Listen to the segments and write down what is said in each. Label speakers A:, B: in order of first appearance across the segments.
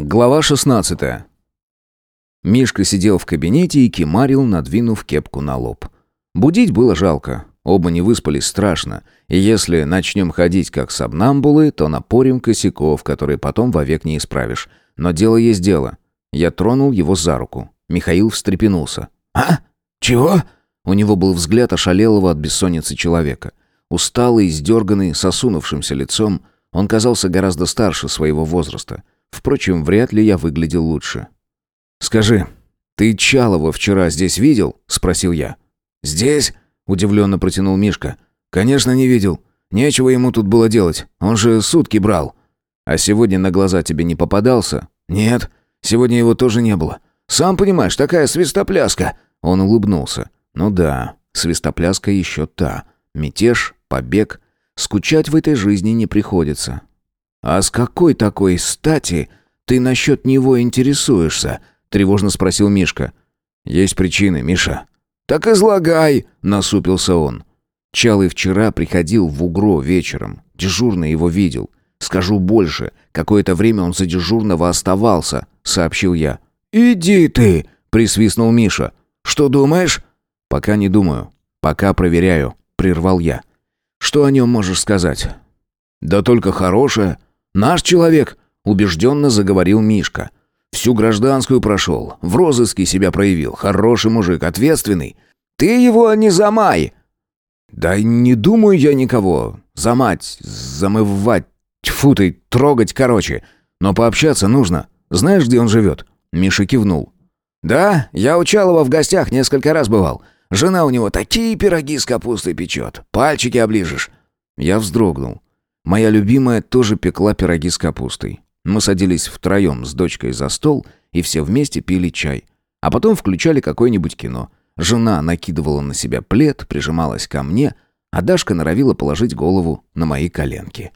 A: Глава 16. Мишка сидел в кабинете и кимарил, надвинув кепку на лоб. Будить было жалко. Оба не выспались страшно. И если начнем ходить как сабнамбулы, то напорим косяков, которые потом вовек не исправишь. Но дело есть дело. Я тронул его за руку. Михаил встрепенулся. «А? Чего?» У него был взгляд ошалелого от бессонницы человека. Усталый, издерганный, с осунувшимся лицом, он казался гораздо старше своего возраста – Впрочем, вряд ли я выглядел лучше. «Скажи, ты Чалова вчера здесь видел?» — спросил я.
B: «Здесь?»
A: — удивленно протянул Мишка.
B: «Конечно не видел. Нечего ему тут было делать. Он же сутки брал».
A: «А сегодня на глаза тебе не попадался?»
B: «Нет, сегодня его тоже не было. Сам понимаешь, такая свистопляска».
A: Он улыбнулся. «Ну да, свистопляска еще та. Мятеж, побег. Скучать в этой жизни не приходится. «А с какой такой стати ты насчет него интересуешься?» — тревожно спросил Мишка.
B: «Есть причины, Миша».
A: «Так излагай!» — насупился он. Чалый вчера приходил в Угро вечером. Дежурный его видел. Скажу больше, какое-то время он за дежурного оставался, сообщил я.
B: «Иди ты!» — присвистнул Миша. «Что думаешь?»
A: «Пока не думаю. Пока проверяю», — прервал я. «Что о нем можешь сказать?»
B: «Да только хорошее. «Наш человек», — убежденно заговорил Мишка. «Всю гражданскую прошел, в розыске себя проявил, хороший мужик, ответственный. Ты его не замай!» «Да не думаю я никого. Замать, замывать, тьфу ты, трогать, короче. Но пообщаться нужно. Знаешь, где он живет?» Миша кивнул. «Да, я у Чалова в гостях несколько раз бывал. Жена у него такие пироги с капустой печет. Пальчики оближешь».
A: Я вздрогнул. Моя любимая тоже пекла пироги с капустой. Мы садились втроем с дочкой за стол и все вместе пили чай. А потом включали какое-нибудь кино. Жена накидывала на себя плед, прижималась ко мне, а Дашка норовила положить голову на мои коленки.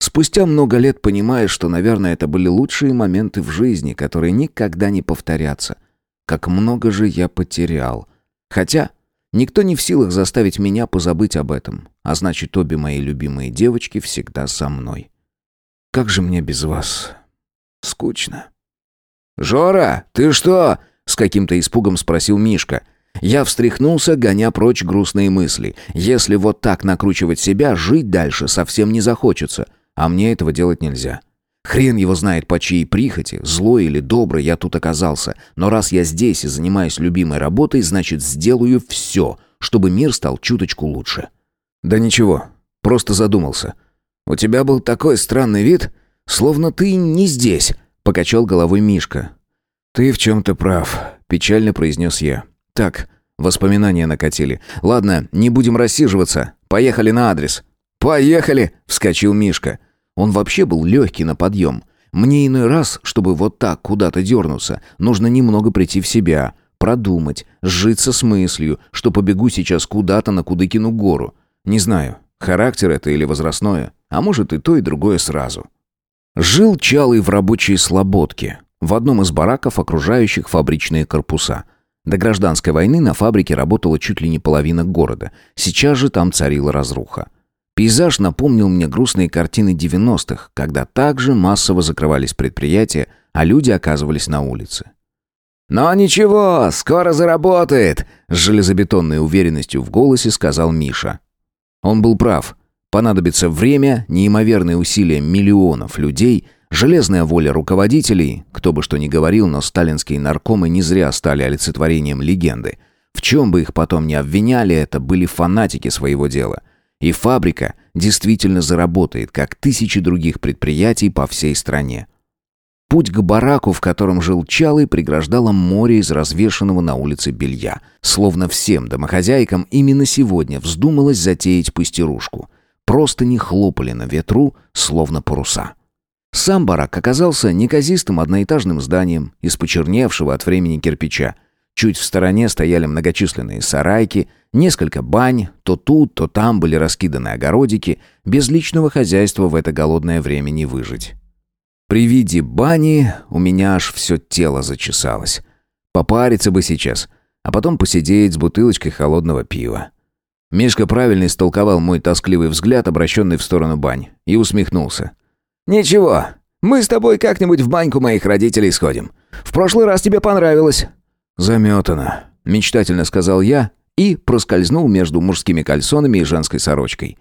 A: Спустя много лет понимаешь, что, наверное, это были лучшие моменты в жизни, которые никогда не повторятся. Как много же я потерял. Хотя Никто не в силах заставить меня позабыть об этом, а значит, обе мои любимые девочки всегда со мной. Как же мне без вас? Скучно.
B: «Жора, ты что?»
A: — с каким-то испугом спросил Мишка. Я встряхнулся, гоня прочь грустные мысли. Если вот так накручивать себя, жить дальше совсем не захочется, а мне этого делать нельзя. Хрен его знает, по чьей прихоти, злой или добрый я тут оказался. Но раз я здесь и занимаюсь любимой работой, значит, сделаю все, чтобы мир стал чуточку лучше.
B: Да ничего, просто задумался. У тебя был такой странный вид, словно ты не здесь, покачал головой Мишка.
A: Ты в чем-то прав, печально произнес я. Так, воспоминания накатили. Ладно, не будем рассиживаться. Поехали на адрес.
B: Поехали, вскочил
A: Мишка. Он вообще был легкий на подъем. Мне иной раз, чтобы вот так куда-то дернуться, нужно немного прийти в себя, продумать, сжиться с мыслью, что побегу сейчас куда-то на Кудыкину гору. Не знаю, характер это или возрастное, а может и то, и другое сразу. Жил Чалый в рабочей слободке, в одном из бараков, окружающих фабричные корпуса. До гражданской войны на фабрике работала чуть ли не половина города. Сейчас же там царила разруха. Пейзаж напомнил мне грустные картины 90-х, когда также массово закрывались предприятия, а люди оказывались на улице.
B: «Но ничего, скоро заработает», — с железобетонной уверенностью в голосе сказал Миша.
A: Он был прав. Понадобится время, неимоверные усилия миллионов людей, железная воля руководителей, кто бы что ни говорил, но сталинские наркомы не зря стали олицетворением легенды. В чем бы их потом ни обвиняли, это были фанатики своего дела — и фабрика действительно заработает, как тысячи других предприятий по всей стране. Путь к бараку, в котором жил Чалый, преграждало море из развешанного на улице белья. Словно всем домохозяйкам именно сегодня вздумалось затеять пустирушку. Просто не хлопали на ветру, словно паруса. Сам барак оказался неказистым одноэтажным зданием из почерневшего от времени кирпича – Чуть в стороне стояли многочисленные сарайки, несколько бань, то тут, то там были раскиданы огородики, без личного хозяйства в это голодное время не выжить. При виде бани у меня аж все тело зачесалось. Попариться бы сейчас, а потом посидеть с бутылочкой холодного пива. Мишка правильно истолковал мой тоскливый взгляд, обращенный в сторону бань, и усмехнулся.
B: «Ничего, Мы с тобой как-нибудь в баньку моих родителей сходим. В прошлый раз тебе понравилось».
A: «Заметано», — мечтательно сказал я и проскользнул между мужскими кальсонами и женской сорочкой.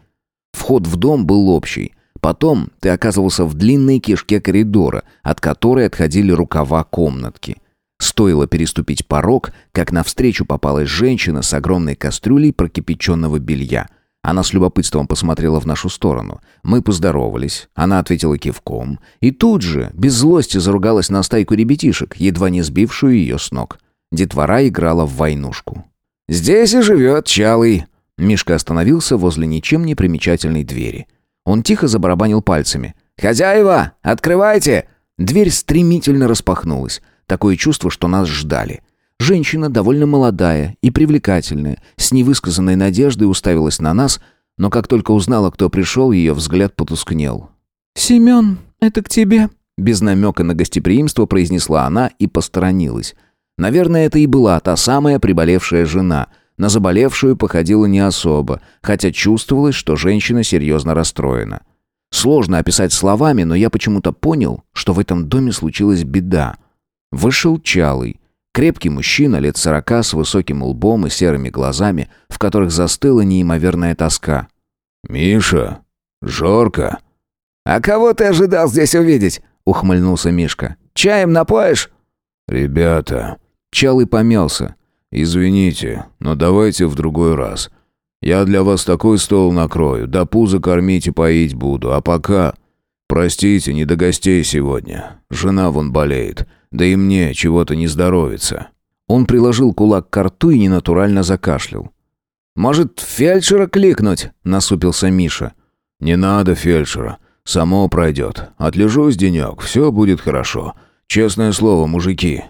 A: Вход в дом был общий. Потом ты оказывался в длинной кишке коридора, от которой отходили рукава комнатки. Стоило переступить порог, как навстречу попалась женщина с огромной кастрюлей прокипяченного белья. Она с любопытством посмотрела в нашу сторону. Мы поздоровались, она ответила кивком, и тут же, без злости, заругалась на стайку ребятишек, едва не сбившую ее с ног. Детвора играла в войнушку.
B: «Здесь и живет Чалый»,
A: Мишка остановился возле ничем не примечательной двери. Он тихо забарабанил пальцами.
B: «Хозяева, открывайте!»
A: Дверь стремительно распахнулась. Такое чувство, что нас ждали. Женщина довольно молодая и привлекательная, с невысказанной надеждой уставилась на нас, но как только узнала, кто пришел, ее взгляд потускнел.
C: «Семен, это к тебе?»
A: Без намека на гостеприимство произнесла она и посторонилась. Наверное, это и была та самая приболевшая жена — на заболевшую походила не особо, хотя чувствовалось, что женщина серьезно расстроена. Сложно описать словами, но я почему-то понял, что в этом доме случилась беда. Вышел Чалый, крепкий мужчина лет сорока с высоким лбом и серыми глазами, в которых застыла неимоверная тоска.
B: «Миша, Жорка». «А кого ты ожидал здесь увидеть?» — ухмыльнулся Мишка. «Чаем напоишь?»
A: «Ребята...» Чалый помялся. «Извините, но давайте в другой раз. Я для вас такой стол накрою, до пуза кормить и поить буду, а пока... Простите, не до гостей сегодня. Жена вон болеет, да и мне чего-то не здоровится». Он приложил кулак к рту и ненатурально закашлял.
B: «Может, фельдшера кликнуть?» — насупился Миша.
A: «Не надо фельдшера. Само пройдет. Отлежусь денек, все будет хорошо. Честное слово, мужики,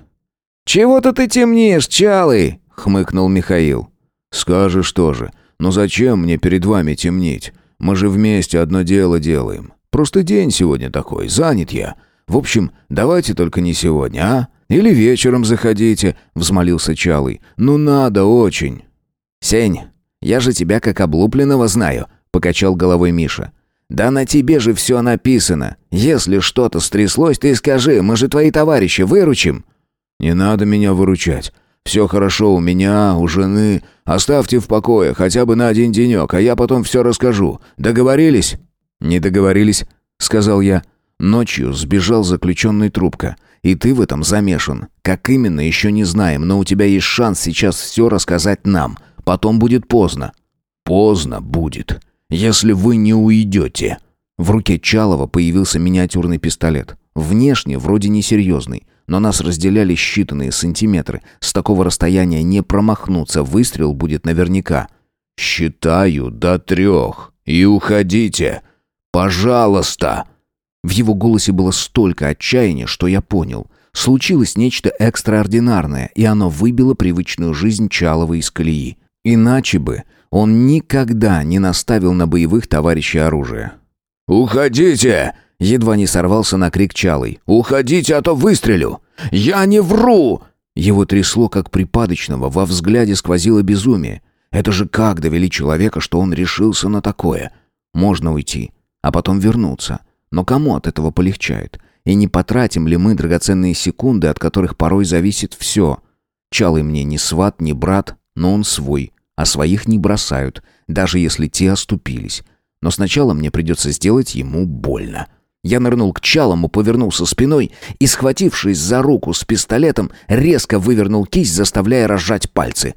B: «Чего-то ты темнишь, Чалый!» — хмыкнул Михаил.
A: «Скажешь тоже. Но зачем мне перед вами темнеть? Мы же вместе одно дело делаем. Просто день сегодня такой, занят я. В общем, давайте только не сегодня, а? Или вечером заходите», — взмолился Чалый. «Ну надо очень».
B: «Сень, я же тебя как облупленного знаю», — покачал головой Миша. «Да на тебе же все написано. Если что-то стряслось, ты скажи, мы же твои товарищи, выручим».
A: «Не надо меня выручать. Все хорошо у меня, у жены. Оставьте в покое, хотя бы на один денек, а я потом все расскажу. Договорились?»
B: «Не договорились», — сказал я.
A: «Ночью сбежал заключенный трубка. И ты в этом замешан. Как именно, еще не знаем, но у тебя есть шанс сейчас все рассказать нам. Потом будет поздно». «Поздно будет, если вы не уйдете». В руке Чалова появился миниатюрный пистолет. Внешне вроде несерьезный, но нас разделяли считанные сантиметры. С такого расстояния не промахнуться, выстрел будет наверняка. «Считаю до трех. И уходите. Пожалуйста!» В его голосе было столько отчаяния, что я понял. Случилось нечто экстраординарное, и оно выбило привычную жизнь Чалова из колеи. Иначе бы он никогда не наставил на боевых товарищей оружие.
B: «Уходите!»
A: Едва не сорвался на крик Чалый.
B: «Уходите, а то выстрелю! Я не вру!»
A: Его трясло, как припадочного, во взгляде сквозило безумие. Это же как довели человека, что он решился на такое? Можно уйти, а потом вернуться. Но кому от этого полегчает? И не потратим ли мы драгоценные секунды, от которых порой зависит все? Чалый мне не сват, не брат, но он свой, а своих не бросают, даже если те оступились. Но сначала мне придется сделать ему больно. Я нырнул к чалому, повернулся спиной и, схватившись за руку с пистолетом, резко вывернул кисть, заставляя разжать пальцы.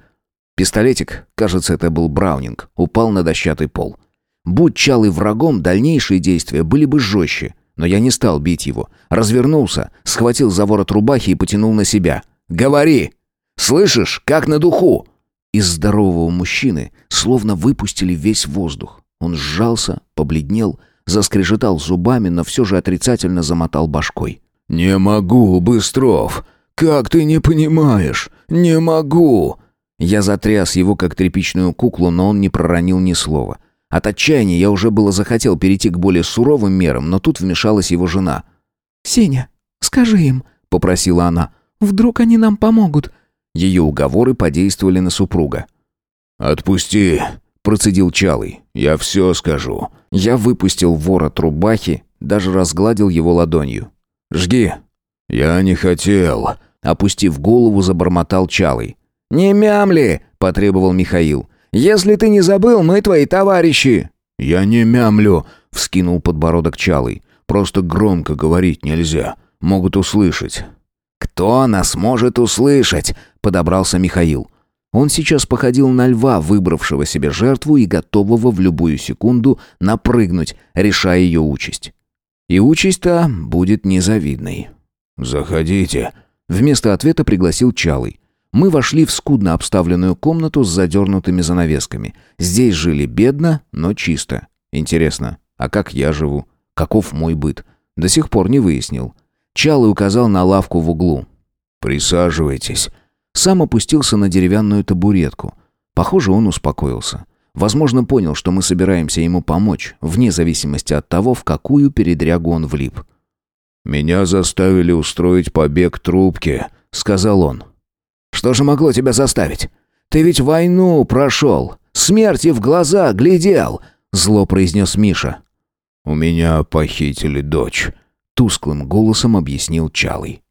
A: Пистолетик, кажется, это был Браунинг, упал на дощатый пол. Будь чалый врагом, дальнейшие действия были бы жестче. Но я не стал бить его. Развернулся, схватил за ворот рубахи и потянул на себя. «Говори! Слышишь, как на духу!» Из здорового мужчины словно выпустили весь воздух. Он сжался, побледнел, Заскрежетал зубами, но все же отрицательно замотал башкой.
B: «Не могу, Быстров! Как ты не понимаешь? Не могу!»
A: Я затряс его, как тряпичную куклу, но он не проронил ни слова. От отчаяния я уже было захотел перейти к более суровым мерам, но тут вмешалась его жена.
C: «Сеня, скажи им», — попросила она. «Вдруг они нам помогут?»
A: Ее уговоры подействовали на супруга.
B: «Отпусти», процедил Чалый. «Я все скажу».
A: Я выпустил ворот рубахи, даже разгладил его ладонью.
B: Жги».
A: «Я не хотел», — опустив голову, забормотал Чалый.
B: «Не мямли!» — потребовал Михаил. «Если ты не забыл, мы твои товарищи!»
A: «Я не мямлю!» — вскинул подбородок Чалый. «Просто громко говорить нельзя. Могут услышать».
B: «Кто нас может услышать?» — подобрался Михаил. Он сейчас походил на льва, выбравшего себе жертву и готового в любую секунду напрыгнуть, решая ее участь. И участь-то будет незавидной.
A: «Заходите», —
B: вместо ответа пригласил Чалый. Мы вошли в скудно обставленную комнату с задернутыми занавесками. Здесь жили бедно, но чисто. Интересно, а как я живу? Каков мой быт? До сих пор не выяснил. Чалый указал на лавку в углу.
A: «Присаживайтесь».
B: Сам опустился на деревянную табуретку. Похоже, он успокоился. Возможно, понял, что мы собираемся ему помочь, вне зависимости от того, в какую передрягу он влип.
A: «Меня заставили устроить побег трубки», — сказал он.
B: «Что же могло тебя заставить? Ты ведь войну прошел, смерти в глаза глядел», — зло произнес Миша.
A: «У меня похитили дочь», —
B: тусклым голосом объяснил Чалый.